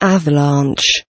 Avalanche.